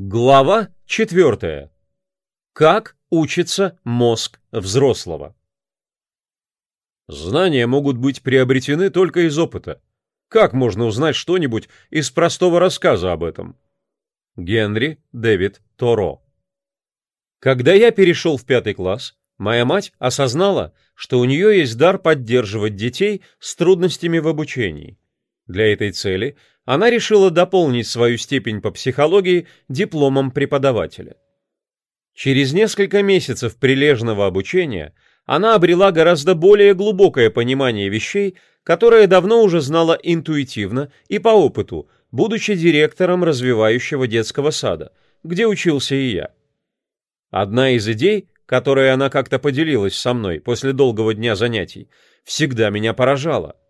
Глава 4. Как учится мозг взрослого? Знания могут быть приобретены только из опыта. Как можно узнать что-нибудь из простого рассказа об этом? Генри Дэвид Торо. Когда я перешел в пятый класс, моя мать осознала, что у нее есть дар поддерживать детей с трудностями в обучении. Для этой цели она решила дополнить свою степень по психологии дипломом преподавателя. Через несколько месяцев прилежного обучения она обрела гораздо более глубокое понимание вещей, которое давно уже знала интуитивно и по опыту, будучи директором развивающего детского сада, где учился и я. Одна из идей, которой она как-то поделилась со мной после долгого дня занятий, всегда меня поражала –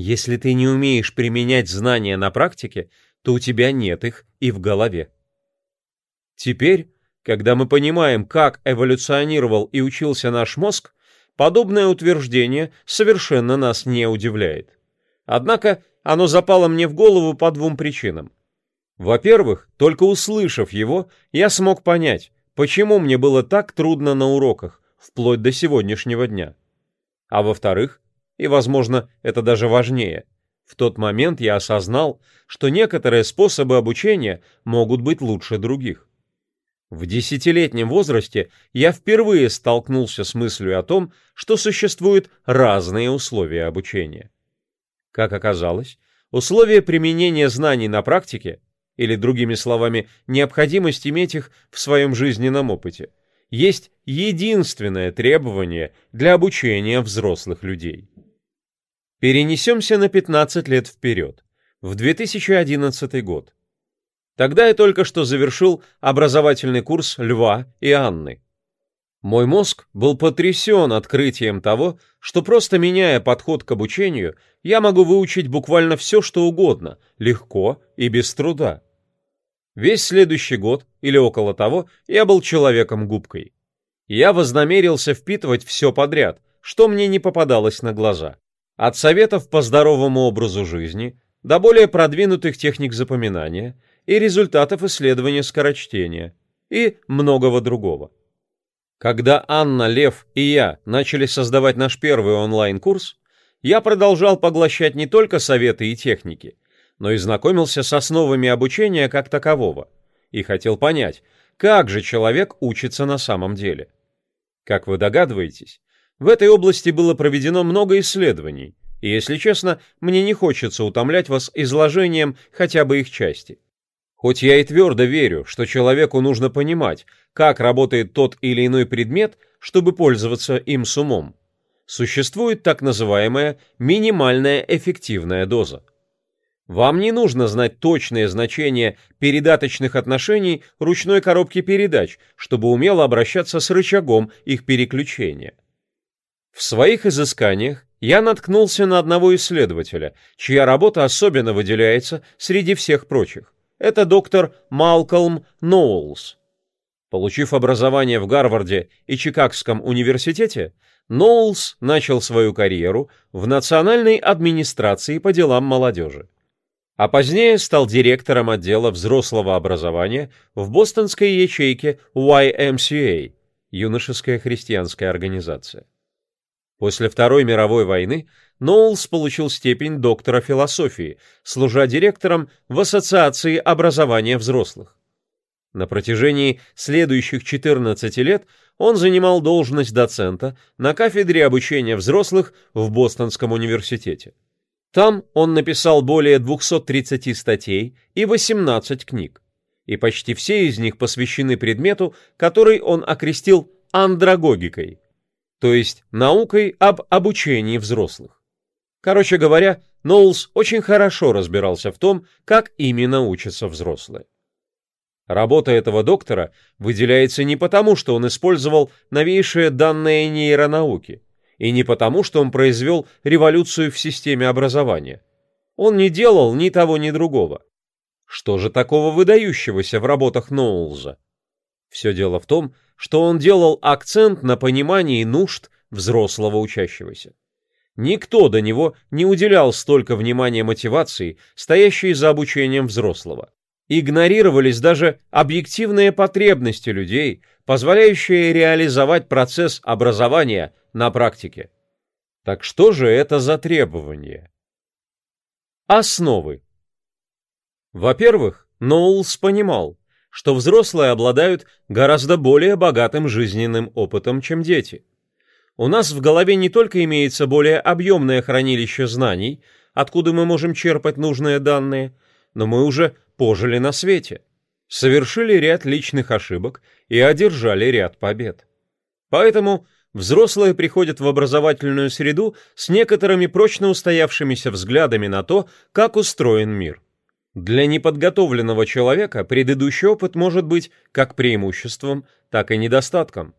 если ты не умеешь применять знания на практике, то у тебя нет их и в голове. Теперь, когда мы понимаем, как эволюционировал и учился наш мозг, подобное утверждение совершенно нас не удивляет. Однако оно запало мне в голову по двум причинам. Во-первых, только услышав его, я смог понять, почему мне было так трудно на уроках, вплоть до сегодняшнего дня. А во-вторых, и, возможно, это даже важнее. В тот момент я осознал, что некоторые способы обучения могут быть лучше других. В десятилетнем возрасте я впервые столкнулся с мыслью о том, что существуют разные условия обучения. Как оказалось, условия применения знаний на практике, или, другими словами, необходимость иметь их в своем жизненном опыте, есть единственное требование для обучения взрослых людей. Перенесемся на 15 лет вперед, в 2011 год. Тогда я только что завершил образовательный курс Льва и Анны. Мой мозг был потрясен открытием того, что просто меняя подход к обучению, я могу выучить буквально все, что угодно, легко и без труда. Весь следующий год, или около того, я был человеком-губкой. Я вознамерился впитывать все подряд, что мне не попадалось на глаза. От советов по здоровому образу жизни до более продвинутых техник запоминания и результатов исследования скорочтения и многого другого. Когда Анна, Лев и я начали создавать наш первый онлайн-курс, я продолжал поглощать не только советы и техники, но и знакомился с основами обучения как такового и хотел понять, как же человек учится на самом деле. Как вы догадываетесь, в этой области было проведено много исследований, и, если честно, мне не хочется утомлять вас изложением хотя бы их части. Хоть я и твердо верю, что человеку нужно понимать, как работает тот или иной предмет, чтобы пользоваться им с умом, существует так называемая минимальная эффективная доза. Вам не нужно знать точное значение передаточных отношений ручной коробки передач, чтобы умело обращаться с рычагом их переключения. В своих изысканиях я наткнулся на одного исследователя, чья работа особенно выделяется среди всех прочих. Это доктор Малкольм Ноулс. Получив образование в Гарварде и Чикагском университете, Ноулс начал свою карьеру в Национальной администрации по делам молодежи. А позднее стал директором отдела взрослого образования в бостонской ячейке YMCA, юношеская христианская организация. После Второй мировой войны Ноулс получил степень доктора философии, служа директором в Ассоциации образования взрослых. На протяжении следующих 14 лет он занимал должность доцента на кафедре обучения взрослых в Бостонском университете. Там он написал более 230 статей и 18 книг, и почти все из них посвящены предмету, который он окрестил андрогогикой – то есть наукой об обучении взрослых. Короче говоря, Ноулс очень хорошо разбирался в том, как именно учатся взрослые. Работа этого доктора выделяется не потому, что он использовал новейшие данные нейронауки, и не потому, что он произвел революцию в системе образования. Он не делал ни того, ни другого. Что же такого выдающегося в работах Ноулза? Все дело в том, что что он делал акцент на понимании нужд взрослого учащегося. Никто до него не уделял столько внимания мотивации, стоящей за обучением взрослого. Игнорировались даже объективные потребности людей, позволяющие реализовать процесс образования на практике. Так что же это за требования? Основы. Во-первых, Ноулс понимал, что взрослые обладают гораздо более богатым жизненным опытом, чем дети. У нас в голове не только имеется более объемное хранилище знаний, откуда мы можем черпать нужные данные, но мы уже пожили на свете, совершили ряд личных ошибок и одержали ряд побед. Поэтому взрослые приходят в образовательную среду с некоторыми прочно устоявшимися взглядами на то, как устроен мир – для неподготовленного человека предыдущий опыт может быть как преимуществом, так и недостатком.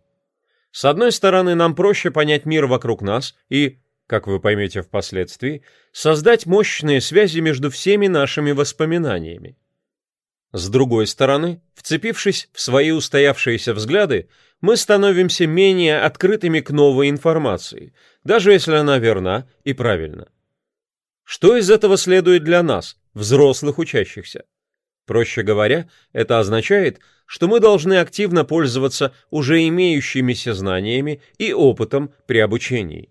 С одной стороны, нам проще понять мир вокруг нас и, как вы поймете впоследствии, создать мощные связи между всеми нашими воспоминаниями. С другой стороны, вцепившись в свои устоявшиеся взгляды, мы становимся менее открытыми к новой информации, даже если она верна и правильна. Что из этого следует для нас, взрослых учащихся. Проще говоря, это означает, что мы должны активно пользоваться уже имеющимися знаниями и опытом при обучении.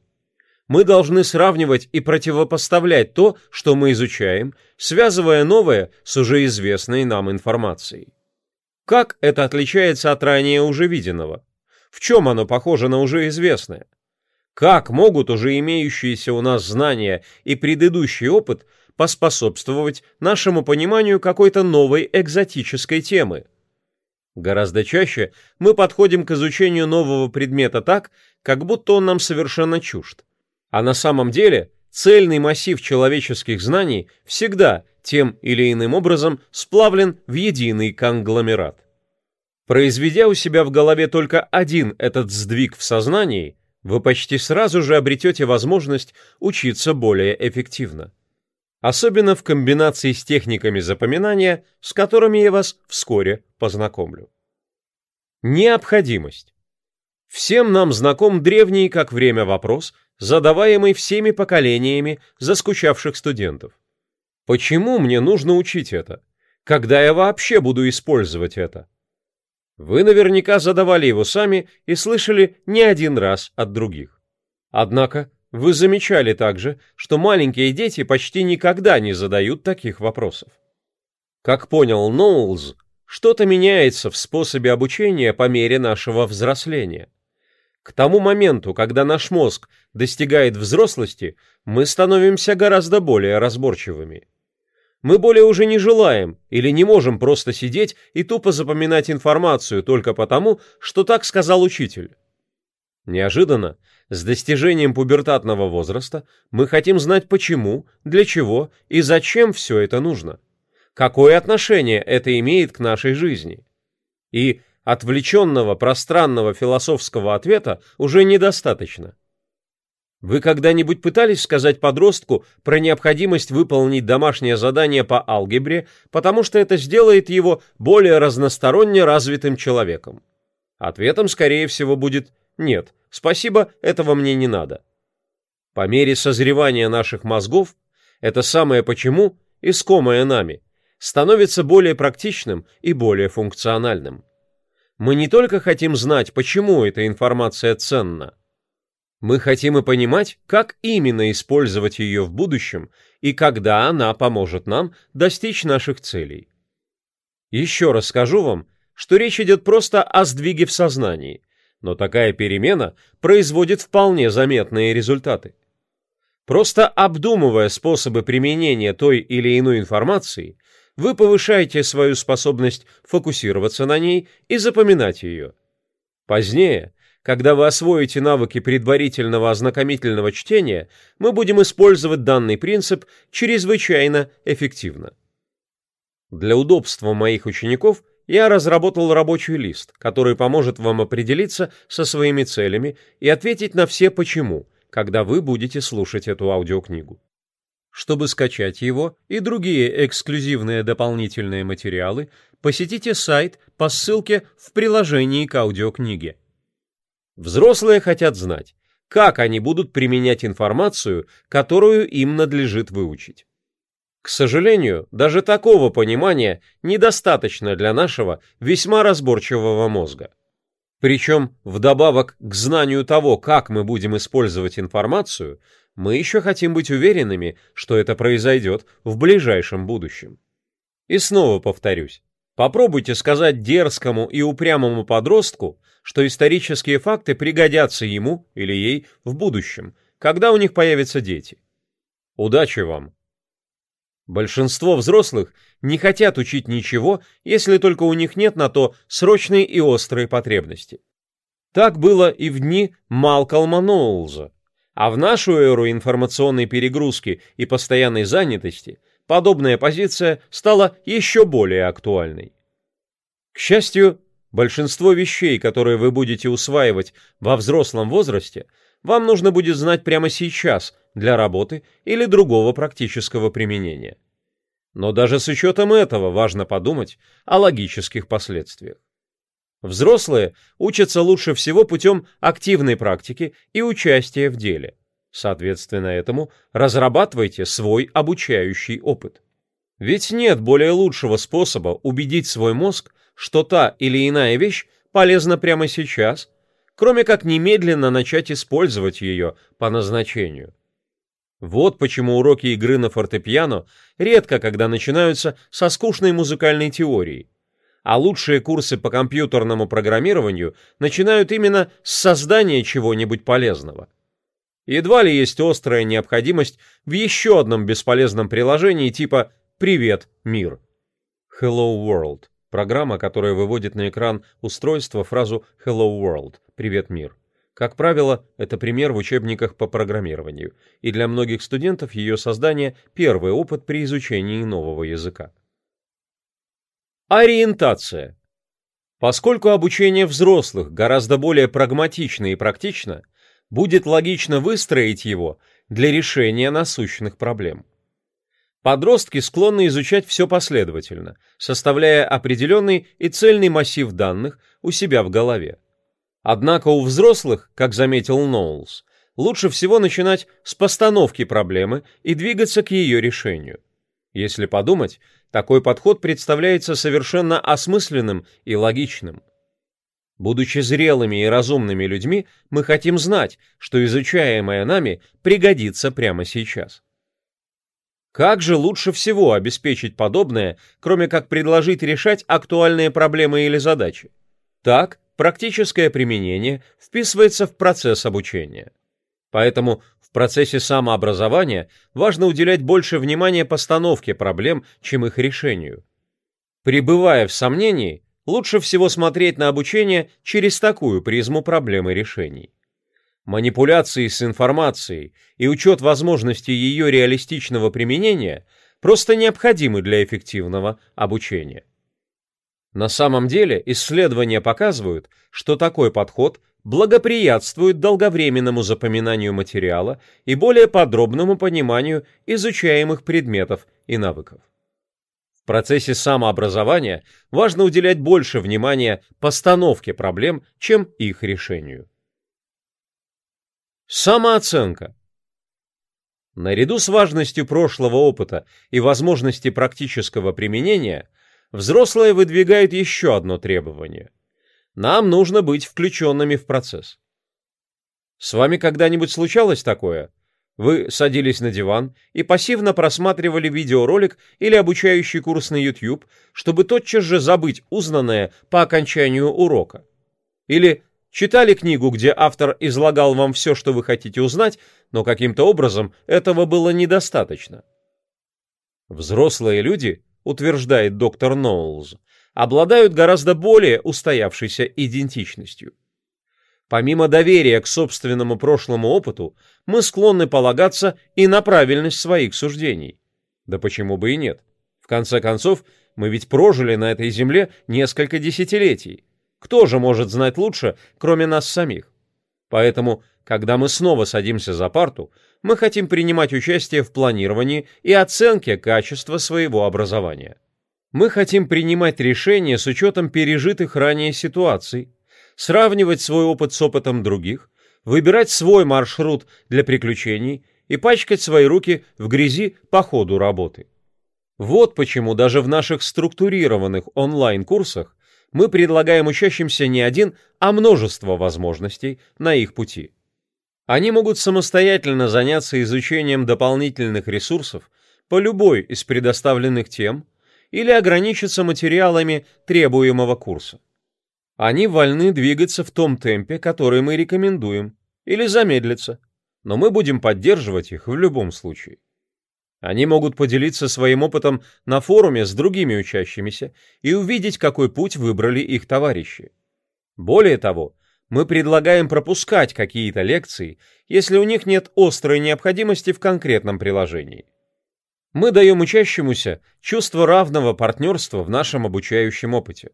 Мы должны сравнивать и противопоставлять то, что мы изучаем, связывая новое с уже известной нам информацией. Как это отличается от ранее уже виденного? В чем оно похоже на уже известное? Как могут уже имеющиеся у нас знания и предыдущий опыт – поспособствовать нашему пониманию какой-то новой экзотической темы. Гораздо чаще мы подходим к изучению нового предмета так, как будто он нам совершенно чужд. А на самом деле цельный массив человеческих знаний всегда тем или иным образом сплавлен в единый конгломерат. Произведя у себя в голове только один этот сдвиг в сознании, вы почти сразу же обретете возможность учиться более эффективно особенно в комбинации с техниками запоминания, с которыми я вас вскоре познакомлю. Необходимость. Всем нам знаком древний как время вопрос, задаваемый всеми поколениями заскучавших студентов. Почему мне нужно учить это? Когда я вообще буду использовать это? Вы наверняка задавали его сами и слышали не один раз от других. Однако вы замечали также, что маленькие дети почти никогда не задают таких вопросов. Как понял Ноулз, что-то меняется в способе обучения по мере нашего взросления. К тому моменту, когда наш мозг достигает взрослости, мы становимся гораздо более разборчивыми. Мы более уже не желаем или не можем просто сидеть и тупо запоминать информацию только потому, что так сказал учитель. Неожиданно, с достижением пубертатного возраста, мы хотим знать почему, для чего и зачем все это нужно. Какое отношение это имеет к нашей жизни? И отвлеченного пространного философского ответа уже недостаточно. Вы когда-нибудь пытались сказать подростку про необходимость выполнить домашнее задание по алгебре, потому что это сделает его более разносторонне развитым человеком? Ответом, скорее всего, будет «нет, Спасибо, этого мне не надо. По мере созревания наших мозгов, это самое почему, искомое нами, становится более практичным и более функциональным. Мы не только хотим знать, почему эта информация ценна, мы хотим и понимать, как именно использовать ее в будущем и когда она поможет нам достичь наших целей. Еще раз скажу вам, что речь идет просто о сдвиге в сознании – но такая перемена производит вполне заметные результаты. Просто обдумывая способы применения той или иной информации, вы повышаете свою способность фокусироваться на ней и запоминать ее. Позднее, когда вы освоите навыки предварительного ознакомительного чтения, мы будем использовать данный принцип чрезвычайно эффективно. Для удобства моих учеников – я разработал рабочий лист, который поможет вам определиться со своими целями и ответить на все «почему», когда вы будете слушать эту аудиокнигу. Чтобы скачать его и другие эксклюзивные дополнительные материалы, посетите сайт по ссылке в приложении к аудиокниге. Взрослые хотят знать, как они будут применять информацию, которую им надлежит выучить. К сожалению, даже такого понимания недостаточно для нашего весьма разборчивого мозга. Причем, вдобавок к знанию того, как мы будем использовать информацию, мы еще хотим быть уверенными, что это произойдет в ближайшем будущем. И снова повторюсь, попробуйте сказать дерзкому и упрямому подростку, что исторические факты пригодятся ему или ей в будущем, когда у них появятся дети. Удачи вам! Большинство взрослых не хотят учить ничего, если только у них нет на то срочные и острые потребности. Так было и в дни Малкольма Ноулза. А в нашу эру информационной перегрузки и постоянной занятости подобная позиция стала еще более актуальной. К счастью, большинство вещей, которые вы будете усваивать во взрослом возрасте, вам нужно будет знать прямо сейчас, для работы или другого практического применения. Но даже с учетом этого важно подумать о логических последствиях. Взрослые учатся лучше всего путем активной практики и участия в деле. Соответственно этому разрабатывайте свой обучающий опыт. Ведь нет более лучшего способа убедить свой мозг, что та или иная вещь полезна прямо сейчас, кроме как немедленно начать использовать ее по назначению. Вот почему уроки игры на фортепиано редко когда начинаются со скучной музыкальной теории. А лучшие курсы по компьютерному программированию начинают именно с создания чего-нибудь полезного. Едва ли есть острая необходимость в еще одном бесполезном приложении типа «Привет, мир». Hello World – программа, которая выводит на экран устройства фразу «Hello World» – «Привет, мир». Как правило, это пример в учебниках по программированию, и для многих студентов ее создание – первый опыт при изучении нового языка. Ориентация. Поскольку обучение взрослых гораздо более прагматично и практично, будет логично выстроить его для решения насущных проблем. Подростки склонны изучать все последовательно, составляя определенный и цельный массив данных у себя в голове. Однако у взрослых, как заметил Ноулс, лучше всего начинать с постановки проблемы и двигаться к ее решению. Если подумать, такой подход представляется совершенно осмысленным и логичным. Будучи зрелыми и разумными людьми, мы хотим знать, что изучаемое нами пригодится прямо сейчас. Как же лучше всего обеспечить подобное, кроме как предложить решать актуальные проблемы или задачи? Так, практическое применение вписывается в процесс обучения. Поэтому в процессе самообразования важно уделять больше внимания постановке проблем, чем их решению. Пребывая в сомнении, лучше всего смотреть на обучение через такую призму проблемы решений. Манипуляции с информацией и учет возможности ее реалистичного применения просто необходимы для эффективного обучения. На самом деле исследования показывают, что такой подход благоприятствует долговременному запоминанию материала и более подробному пониманию изучаемых предметов и навыков. В процессе самообразования важно уделять больше внимания постановке проблем, чем их решению. Самооценка. Наряду с важностью прошлого опыта и возможности практического применения – взрослые выдвигают еще одно требование. Нам нужно быть включенными в процесс. С вами когда-нибудь случалось такое? Вы садились на диван и пассивно просматривали видеоролик или обучающий курс на YouTube, чтобы тотчас же забыть узнанное по окончанию урока. Или читали книгу, где автор излагал вам все, что вы хотите узнать, но каким-то образом этого было недостаточно. Взрослые люди утверждает доктор Ноулз, обладают гораздо более устоявшейся идентичностью. Помимо доверия к собственному прошлому опыту, мы склонны полагаться и на правильность своих суждений. Да почему бы и нет? В конце концов, мы ведь прожили на этой земле несколько десятилетий. Кто же может знать лучше, кроме нас самих? Поэтому, когда мы снова садимся за парту, мы хотим принимать участие в планировании и оценке качества своего образования. Мы хотим принимать решения с учетом пережитых ранее ситуаций, сравнивать свой опыт с опытом других, выбирать свой маршрут для приключений и пачкать свои руки в грязи по ходу работы. Вот почему даже в наших структурированных онлайн-курсах мы предлагаем учащимся не один, а множество возможностей на их пути. Они могут самостоятельно заняться изучением дополнительных ресурсов по любой из предоставленных тем или ограничиться материалами требуемого курса. Они вольны двигаться в том темпе, который мы рекомендуем, или замедлиться, но мы будем поддерживать их в любом случае. Они могут поделиться своим опытом на форуме с другими учащимися и увидеть, какой путь выбрали их товарищи. Более того, мы предлагаем пропускать какие-то лекции, если у них нет острой необходимости в конкретном приложении. Мы даем учащемуся чувство равного партнерства в нашем обучающем опыте.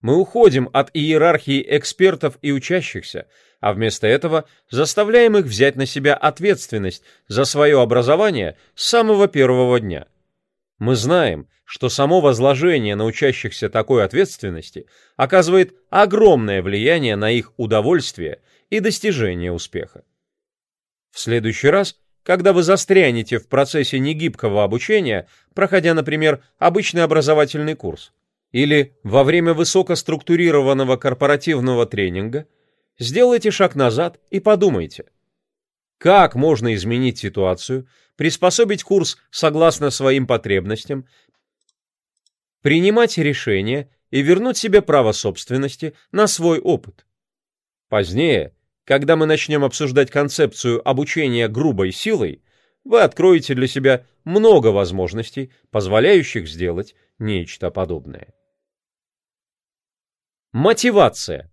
Мы уходим от иерархии экспертов и учащихся, а вместо этого заставляем их взять на себя ответственность за свое образование с самого первого дня – мы знаем, что само возложение на учащихся такой ответственности оказывает огромное влияние на их удовольствие и достижение успеха. В следующий раз, когда вы застрянете в процессе негибкого обучения, проходя, например, обычный образовательный курс, или во время высокоструктурированного корпоративного тренинга, сделайте шаг назад и подумайте – как можно изменить ситуацию, приспособить курс согласно своим потребностям, принимать решения и вернуть себе право собственности на свой опыт. Позднее, когда мы начнем обсуждать концепцию обучения грубой силой, вы откроете для себя много возможностей, позволяющих сделать нечто подобное. Мотивация.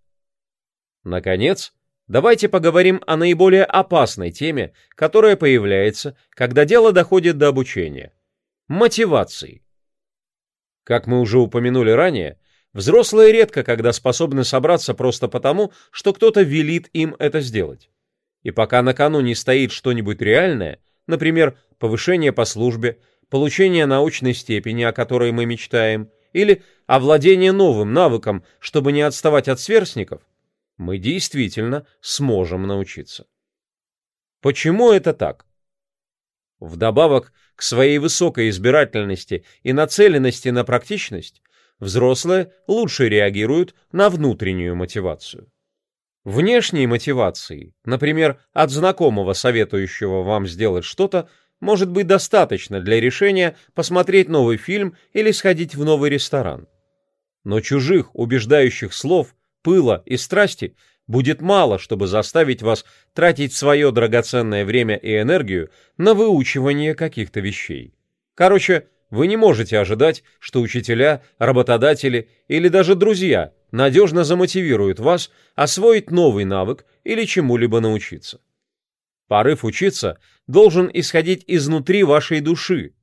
Наконец, Давайте поговорим о наиболее опасной теме, которая появляется, когда дело доходит до обучения – мотивации. Как мы уже упомянули ранее, взрослые редко когда способны собраться просто потому, что кто-то велит им это сделать. И пока на кону не стоит что-нибудь реальное, например, повышение по службе, получение научной степени, о которой мы мечтаем, или овладение новым навыком, чтобы не отставать от сверстников – мы действительно сможем научиться. Почему это так? Вдобавок к своей высокой избирательности и нацеленности на практичность, взрослые лучше реагируют на внутреннюю мотивацию. Внешней мотивации, например, от знакомого, советующего вам сделать что-то, может быть достаточно для решения посмотреть новый фильм или сходить в новый ресторан. Но чужих убеждающих слов – пыла и страсти будет мало, чтобы заставить вас тратить свое драгоценное время и энергию на выучивание каких-то вещей. Короче, вы не можете ожидать, что учителя, работодатели или даже друзья надежно замотивируют вас освоить новый навык или чему-либо научиться. Порыв учиться должен исходить изнутри вашей души,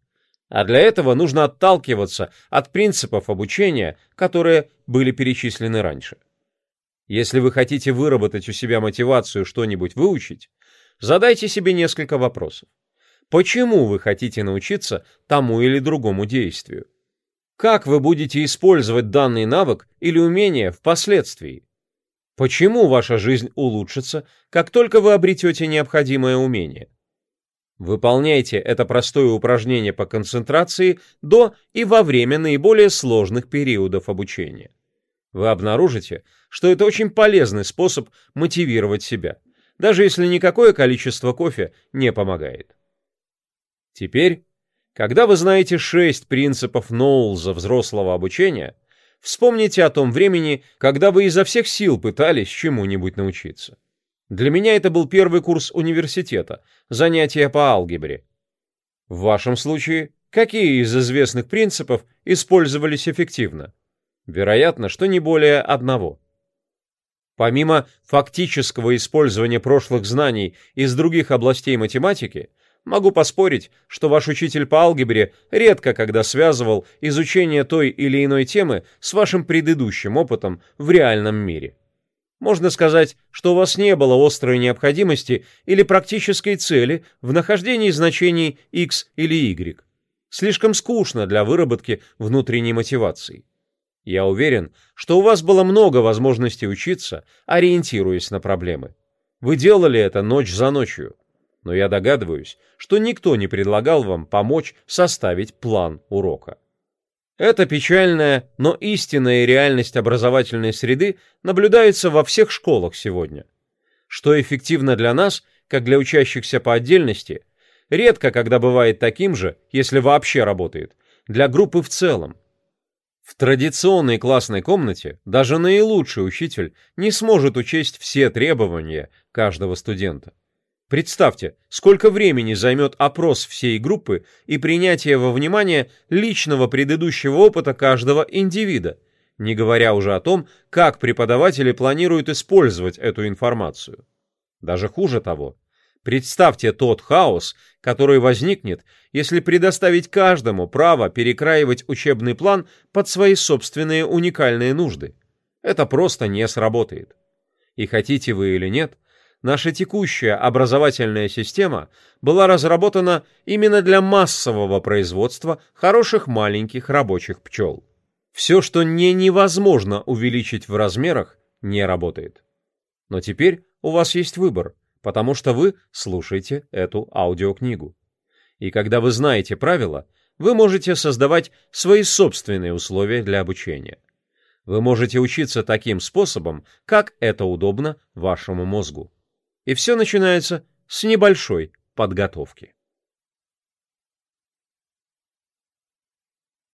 а для этого нужно отталкиваться от принципов обучения, которые были перечислены раньше. Если вы хотите выработать у себя мотивацию что-нибудь выучить, задайте себе несколько вопросов. Почему вы хотите научиться тому или другому действию? Как вы будете использовать данный навык или умение впоследствии? Почему ваша жизнь улучшится, как только вы обретете необходимое умение? Выполняйте это простое упражнение по концентрации до и во время наиболее сложных периодов обучения. Вы обнаружите, что это очень полезный способ мотивировать себя, даже если никакое количество кофе не помогает. Теперь, когда вы знаете шесть принципов Ноулза взрослого обучения, вспомните о том времени, когда вы изо всех сил пытались чему-нибудь научиться. Для меня это был первый курс университета, занятия по алгебре. В вашем случае, какие из известных принципов использовались эффективно? Вероятно, что не более одного. Помимо фактического использования прошлых знаний из других областей математики, могу поспорить, что ваш учитель по алгебре редко когда связывал изучение той или иной темы с вашим предыдущим опытом в реальном мире. Можно сказать, что у вас не было острой необходимости или практической цели в нахождении значений x или y. Слишком скучно для выработки внутренней мотивации. Я уверен, что у вас было много возможностей учиться, ориентируясь на проблемы. Вы делали это ночь за ночью. Но я догадываюсь, что никто не предлагал вам помочь составить план урока. Эта печальная, но истинная реальность образовательной среды наблюдается во всех школах сегодня. Что эффективно для нас, как для учащихся по отдельности, редко когда бывает таким же, если вообще работает, для группы в целом. В традиционной классной комнате даже наилучший учитель не сможет учесть все требования каждого студента. Представьте, сколько времени займет опрос всей группы и принятие во внимание личного предыдущего опыта каждого индивида, не говоря уже о том, как преподаватели планируют использовать эту информацию. Даже хуже того, Представьте тот хаос, который возникнет, если предоставить каждому право перекраивать учебный план под свои собственные уникальные нужды. Это просто не сработает. И хотите вы или нет, наша текущая образовательная система была разработана именно для массового производства хороших маленьких рабочих пчел. Все, что не невозможно увеличить в размерах, не работает. Но теперь у вас есть выбор потому что вы слушаете эту аудиокнигу. И когда вы знаете правила, вы можете создавать свои собственные условия для обучения. Вы можете учиться таким способом, как это удобно вашему мозгу. И все начинается с небольшой подготовки.